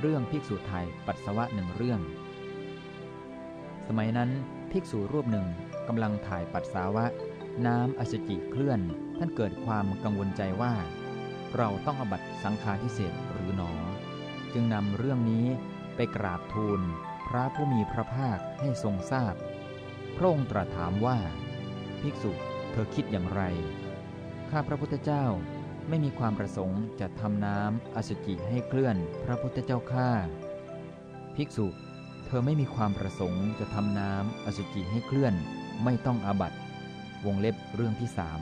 เรื่องภิกษุไทยปัสสาวะหนึ่งเรื่อง สมัยนั้นภิกษุรูปหนึ่งกำลังถ่ายปัสสาวะ น้ำอสุจิเคลื่อน ท่านเกิดความกังวลใจว่า เราต้องอบัตสังฆาทิเศษหรือหนอ จึงนำเรื่องนี้ไปกราบทูล พระผู้มีพระภาคให้ทรงทราบ พระองค์ตรัสถามว่า ภิกษุเธอคิดอย่างไร ข้าพระพุทธเจ้า ไม่มีความประสงค์จะทำน้ำอสุจิให้เคลื่อนพระพุทธเจ้าข้าภิกษุ เธอไม่มีความประสงค์จะทำน้ำอสุจิให้เคลื่อน ไม่ต้องอาบัตวงเล็บเรื่องที่สาม